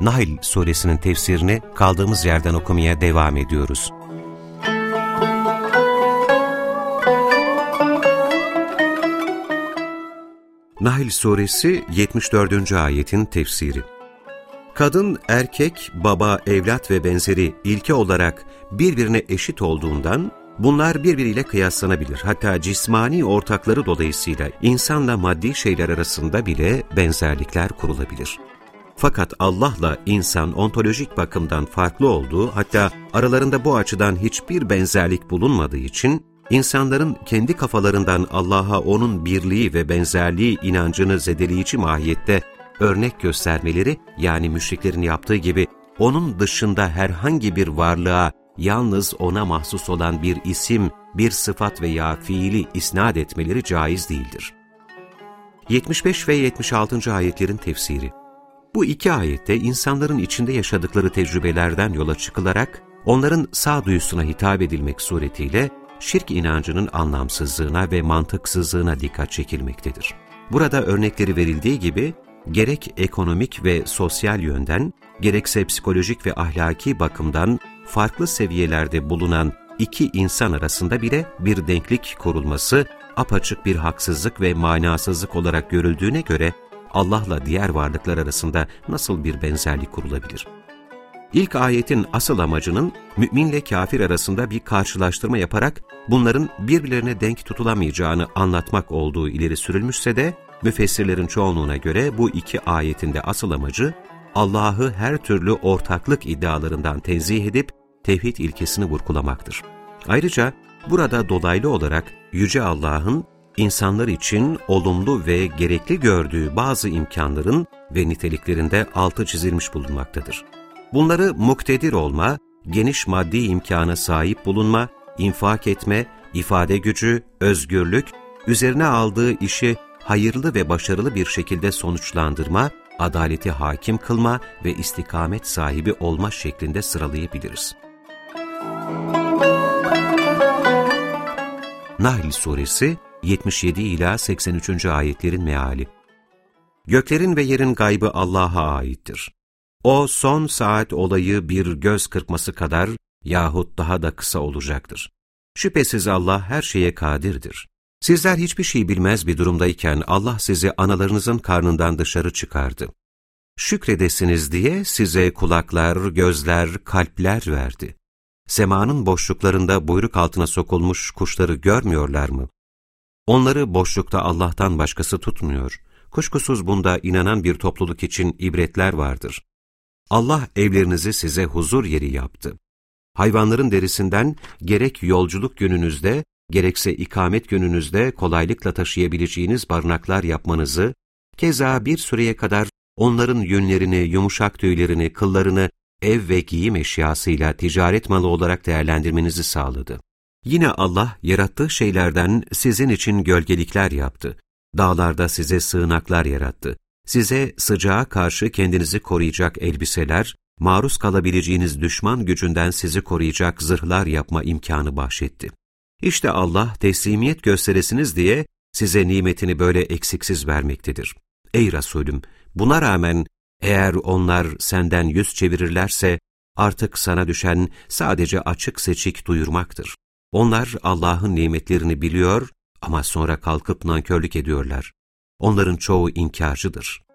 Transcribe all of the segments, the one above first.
Nahl suresinin tefsirini kaldığımız yerden okumaya devam ediyoruz. Nahl suresi 74. ayetin tefsiri Kadın, erkek, baba, evlat ve benzeri ilke olarak birbirine eşit olduğundan Bunlar birbiriyle kıyaslanabilir. Hatta cismani ortakları dolayısıyla insanla maddi şeyler arasında bile benzerlikler kurulabilir. Fakat Allah'la insan ontolojik bakımdan farklı olduğu, hatta aralarında bu açıdan hiçbir benzerlik bulunmadığı için, insanların kendi kafalarından Allah'a onun birliği ve benzerliği inancını zedeleyici mahiyette örnek göstermeleri, yani müşriklerin yaptığı gibi onun dışında herhangi bir varlığa yalnız ona mahsus olan bir isim, bir sıfat veya fiili isnat etmeleri caiz değildir. 75 ve 76. ayetlerin tefsiri Bu iki ayette insanların içinde yaşadıkları tecrübelerden yola çıkılarak, onların sağduyusuna hitap edilmek suretiyle şirk inancının anlamsızlığına ve mantıksızlığına dikkat çekilmektedir. Burada örnekleri verildiği gibi, gerek ekonomik ve sosyal yönden, gerekse psikolojik ve ahlaki bakımdan farklı seviyelerde bulunan iki insan arasında bile bir denklik kurulması apaçık bir haksızlık ve manasızlık olarak görüldüğüne göre Allah'la diğer varlıklar arasında nasıl bir benzerlik kurulabilir? İlk ayetin asıl amacının müminle kafir arasında bir karşılaştırma yaparak bunların birbirlerine denk tutulamayacağını anlatmak olduğu ileri sürülmüşse de müfessirlerin çoğunluğuna göre bu iki ayetinde asıl amacı Allah'ı her türlü ortaklık iddialarından tenzih edip tevhid ilkesini vurgulamaktır. Ayrıca burada dolaylı olarak Yüce Allah'ın insanlar için olumlu ve gerekli gördüğü bazı imkanların ve niteliklerinde altı çizilmiş bulunmaktadır. Bunları muktedir olma, geniş maddi imkana sahip bulunma, infak etme, ifade gücü, özgürlük, üzerine aldığı işi hayırlı ve başarılı bir şekilde sonuçlandırma, adaleti hakim kılma ve istikamet sahibi olma şeklinde sıralayabiliriz. Nahl Suresi 77 ila 83. ayetlerin meali. Göklerin ve yerin gaybı Allah'a aittir. O son saat olayı bir göz kırpması kadar yahut daha da kısa olacaktır. Şüphesiz Allah her şeye kadirdir. Sizler hiçbir şey bilmez bir durumdayken Allah sizi analarınızın karnından dışarı çıkardı. Şükredesiniz diye size kulaklar, gözler, kalpler verdi. Semanın boşluklarında buyruk altına sokulmuş kuşları görmüyorlar mı? Onları boşlukta Allah'tan başkası tutmuyor. Kuşkusuz bunda inanan bir topluluk için ibretler vardır. Allah evlerinizi size huzur yeri yaptı. Hayvanların derisinden gerek yolculuk gününüzde, gerekse ikamet gününüzde kolaylıkla taşıyabileceğiniz barınaklar yapmanızı, keza bir süreye kadar onların yünlerini, yumuşak tüylerini, kıllarını ev ve giyim eşyasıyla ticaret malı olarak değerlendirmenizi sağladı. Yine Allah yarattığı şeylerden sizin için gölgelikler yaptı. Dağlarda size sığınaklar yarattı. Size sıcağa karşı kendinizi koruyacak elbiseler, maruz kalabileceğiniz düşman gücünden sizi koruyacak zırhlar yapma imkanı bahşetti. İşte Allah teslimiyet gösteresiniz diye size nimetini böyle eksiksiz vermektedir. Ey Resulüm! Buna rağmen eğer onlar senden yüz çevirirlerse, artık sana düşen sadece açık seçik duyurmaktır. Onlar Allah'ın nimetlerini biliyor ama sonra kalkıp nankörlük ediyorlar. Onların çoğu inkarcıdır.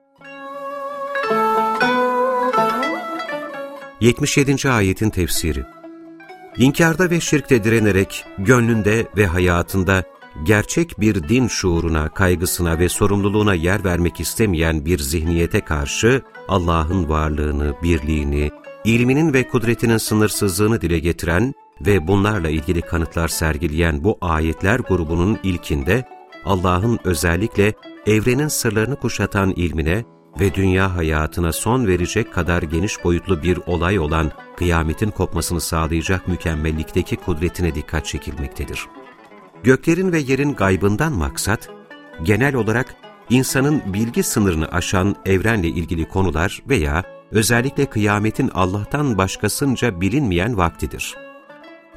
77. Ayetin Tefsiri İnkarda ve şirkte direnerek, gönlünde ve hayatında gerçek bir din şuuruna, kaygısına ve sorumluluğuna yer vermek istemeyen bir zihniyete karşı Allah'ın varlığını, birliğini, ilminin ve kudretinin sınırsızlığını dile getiren ve bunlarla ilgili kanıtlar sergileyen bu ayetler grubunun ilkinde Allah'ın özellikle evrenin sırlarını kuşatan ilmine, ve dünya hayatına son verecek kadar geniş boyutlu bir olay olan kıyametin kopmasını sağlayacak mükemmellikteki kudretine dikkat çekilmektedir. Göklerin ve yerin gaybından maksat, genel olarak insanın bilgi sınırını aşan evrenle ilgili konular veya özellikle kıyametin Allah'tan başkasınca bilinmeyen vaktidir.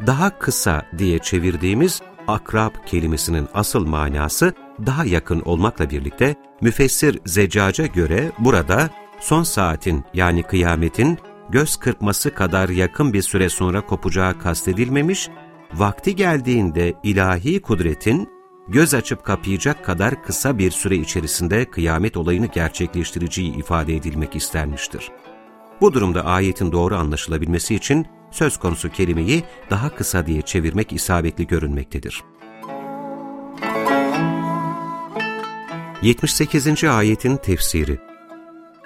Daha kısa diye çevirdiğimiz akrab kelimesinin asıl manası daha yakın olmakla birlikte müfessir Zeccac'a göre burada son saatin yani kıyametin göz kırpması kadar yakın bir süre sonra kopacağı kastedilmemiş, vakti geldiğinde ilahi kudretin göz açıp kapayacak kadar kısa bir süre içerisinde kıyamet olayını gerçekleştireceği ifade edilmek istenmiştir. Bu durumda ayetin doğru anlaşılabilmesi için söz konusu kelimeyi daha kısa diye çevirmek isabetli görünmektedir. 78. ayetin tefsiri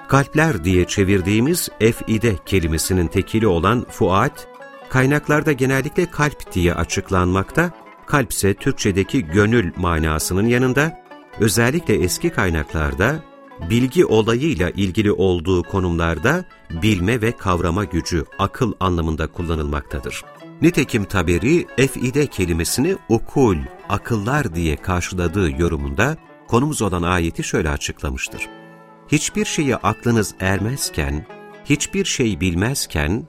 Kalpler diye çevirdiğimiz efide kelimesinin tekili olan fuat, kaynaklarda genellikle kalp diye açıklanmakta, kalp ise Türkçedeki gönül manasının yanında, özellikle eski kaynaklarda bilgi olayıyla ilgili olduğu konumlarda bilme ve kavrama gücü, akıl anlamında kullanılmaktadır. Nitekim Taberi, efide kelimesini ukul, akıllar diye karşıladığı yorumunda konumuz olan ayeti şöyle açıklamıştır. Hiçbir şeyi aklınız ermezken, hiçbir şey bilmezken,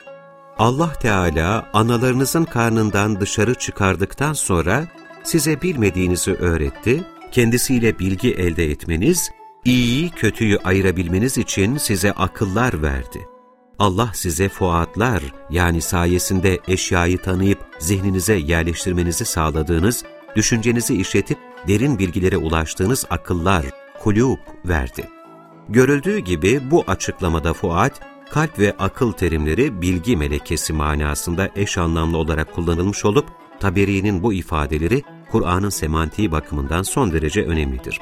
Allah Teala analarınızın karnından dışarı çıkardıktan sonra size bilmediğinizi öğretti, kendisiyle bilgi elde etmeniz, iyiyi kötüyü ayırabilmeniz için size akıllar verdi. Allah size fuatlar yani sayesinde eşyayı tanıyıp zihninize yerleştirmenizi sağladığınız, düşüncenizi işletip derin bilgilere ulaştığınız akıllar, kulüp verdi. Görüldüğü gibi bu açıklamada fuat, kalp ve akıl terimleri bilgi melekesi manasında eş anlamlı olarak kullanılmış olup, Taberi'nin bu ifadeleri Kur'an'ın semantiği bakımından son derece önemlidir.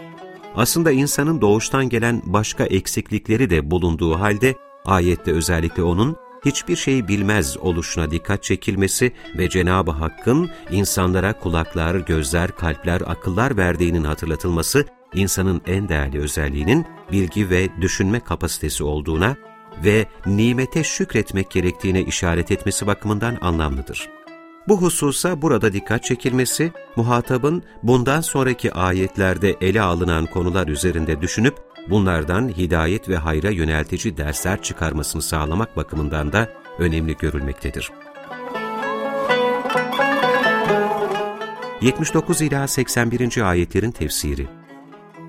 Aslında insanın doğuştan gelen başka eksiklikleri de bulunduğu halde, ayette özellikle onun hiçbir şeyi bilmez oluşuna dikkat çekilmesi ve Cenab-ı Hakk'ın insanlara kulaklar, gözler, kalpler, akıllar verdiğinin hatırlatılması, insanın en değerli özelliğinin bilgi ve düşünme kapasitesi olduğuna ve nimete şükretmek gerektiğine işaret etmesi bakımından anlamlıdır. Bu hususa burada dikkat çekilmesi, muhatabın bundan sonraki ayetlerde ele alınan konular üzerinde düşünüp, bunlardan hidayet ve hayra yöneltici dersler çıkarmasını sağlamak bakımından da önemli görülmektedir. 79 ila 81. ayetlerin tefsiri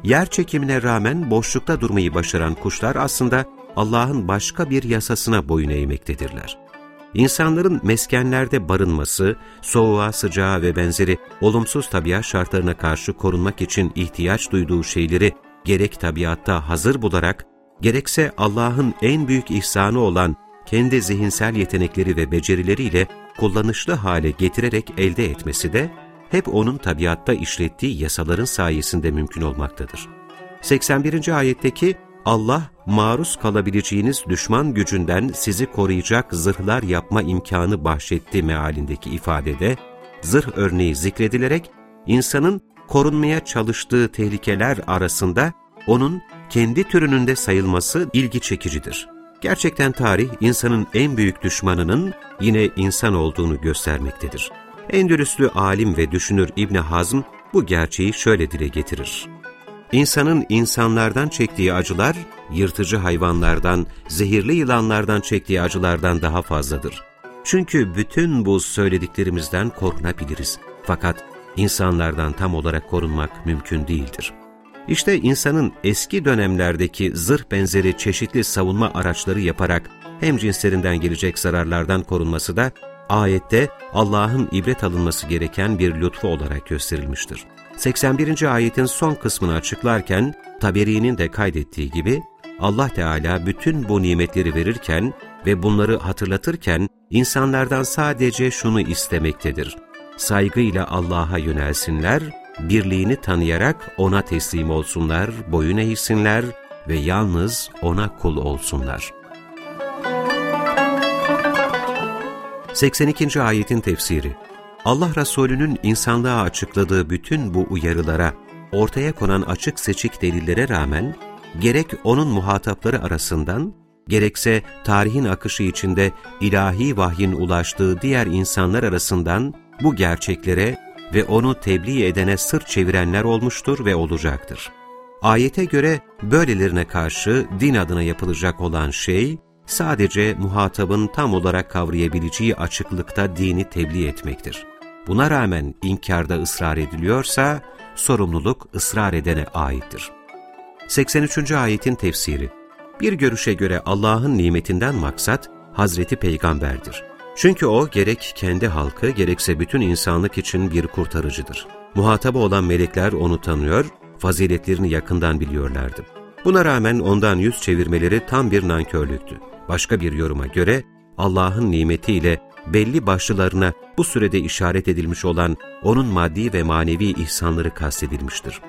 Yer çekimine rağmen boşlukta durmayı başaran kuşlar aslında Allah'ın başka bir yasasına boyun eğmektedirler. İnsanların meskenlerde barınması, soğuğa, sıcağa ve benzeri olumsuz tabiat şartlarına karşı korunmak için ihtiyaç duyduğu şeyleri gerek tabiatta hazır bularak, gerekse Allah'ın en büyük ihsanı olan kendi zihinsel yetenekleri ve becerileriyle kullanışlı hale getirerek elde etmesi de hep onun tabiatta işlettiği yasaların sayesinde mümkün olmaktadır. 81. ayetteki Allah maruz kalabileceğiniz düşman gücünden sizi koruyacak zırhlar yapma imkanı bahşetti mealindeki ifadede, zırh örneği zikredilerek insanın korunmaya çalıştığı tehlikeler arasında onun kendi türününde sayılması ilgi çekicidir. Gerçekten tarih insanın en büyük düşmanının yine insan olduğunu göstermektedir. Endülüslü alim ve düşünür İbni Hazm bu gerçeği şöyle dile getirir. İnsanın insanlardan çektiği acılar, yırtıcı hayvanlardan, zehirli yılanlardan çektiği acılardan daha fazladır. Çünkü bütün bu söylediklerimizden korunabiliriz. Fakat insanlardan tam olarak korunmak mümkün değildir. İşte insanın eski dönemlerdeki zırh benzeri çeşitli savunma araçları yaparak hem cinslerinden gelecek zararlardan korunması da ayette Allah'ın ibret alınması gereken bir lütfu olarak gösterilmiştir. 81. ayetin son kısmını açıklarken Taberi'nin de kaydettiği gibi Allah Teala bütün bu nimetleri verirken ve bunları hatırlatırken insanlardan sadece şunu istemektedir. Saygıyla Allah'a yönelsinler, birliğini tanıyarak O'na teslim olsunlar, boyun eğsinler ve yalnız O'na kul olsunlar. 82. ayetin tefsiri Allah Resulü'nün insanlığa açıkladığı bütün bu uyarılara, ortaya konan açık seçik delillere rağmen, gerek onun muhatapları arasından, gerekse tarihin akışı içinde ilahi vahyin ulaştığı diğer insanlar arasından bu gerçeklere ve onu tebliğ edene sırt çevirenler olmuştur ve olacaktır. Ayete göre böylelerine karşı din adına yapılacak olan şey, sadece muhatabın tam olarak kavrayabileceği açıklıkta dini tebliğ etmektir. Buna rağmen inkarda ısrar ediliyorsa, sorumluluk ısrar edene aittir. 83. ayetin tefsiri Bir görüşe göre Allah'ın nimetinden maksat, Hazreti Peygamberdir. Çünkü o gerek kendi halkı gerekse bütün insanlık için bir kurtarıcıdır. Muhatabı olan melekler onu tanıyor, faziletlerini yakından biliyorlardı. Buna rağmen ondan yüz çevirmeleri tam bir nankörlüktü. Başka bir yoruma göre Allah'ın nimetiyle belli başlılarına bu sürede işaret edilmiş olan onun maddi ve manevi ihsanları kastedilmiştir.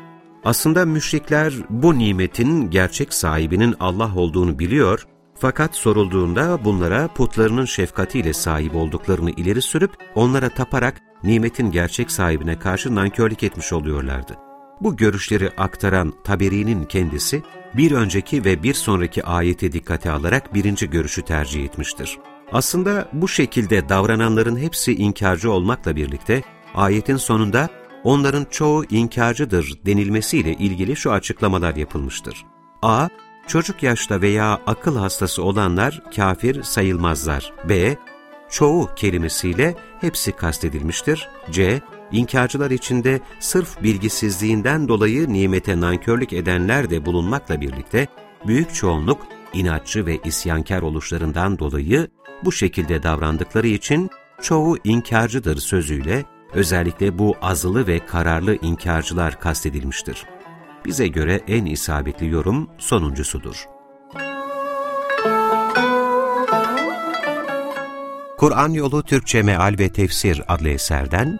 Aslında müşrikler bu nimetin gerçek sahibinin Allah olduğunu biliyor fakat sorulduğunda bunlara putlarının şefkatiyle sahip olduklarını ileri sürüp onlara taparak nimetin gerçek sahibine karşı nankörlük etmiş oluyorlardı. Bu görüşleri aktaran Taberi'nin kendisi, bir önceki ve bir sonraki ayeti dikkate alarak birinci görüşü tercih etmiştir. Aslında bu şekilde davrananların hepsi inkarcı olmakla birlikte, ayetin sonunda onların çoğu inkarcıdır denilmesiyle ilgili şu açıklamalar yapılmıştır. A. Çocuk yaşta veya akıl hastası olanlar kafir sayılmazlar. B. Çoğu kelimesiyle hepsi kastedilmiştir. C. İnkarcılar içinde sırf bilgisizliğinden dolayı nimete nankörlük edenler de bulunmakla birlikte, büyük çoğunluk inatçı ve isyankar oluşlarından dolayı bu şekilde davrandıkları için çoğu inkarcıdır sözüyle özellikle bu azılı ve kararlı inkarcılar kastedilmiştir. Bize göre en isabetli yorum sonuncusudur. Kur'an Yolu Türkçe Meal ve Tefsir adlı eserden